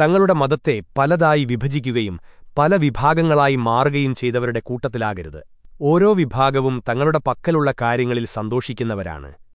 തങ്ങളുടെ മതത്തെ പലതായി വിഭജിക്കുകയും പല വിഭാഗങ്ങളായി മാറുകയും ചെയ്തവരുടെ കൂട്ടത്തിലാകരുത്. ഓരോ വിഭാഗവും തങ്ങളുടെ പക്കലുള്ള കാര്യങ്ങളിൽ സന്തോഷിക്കുന്നവരാണ്.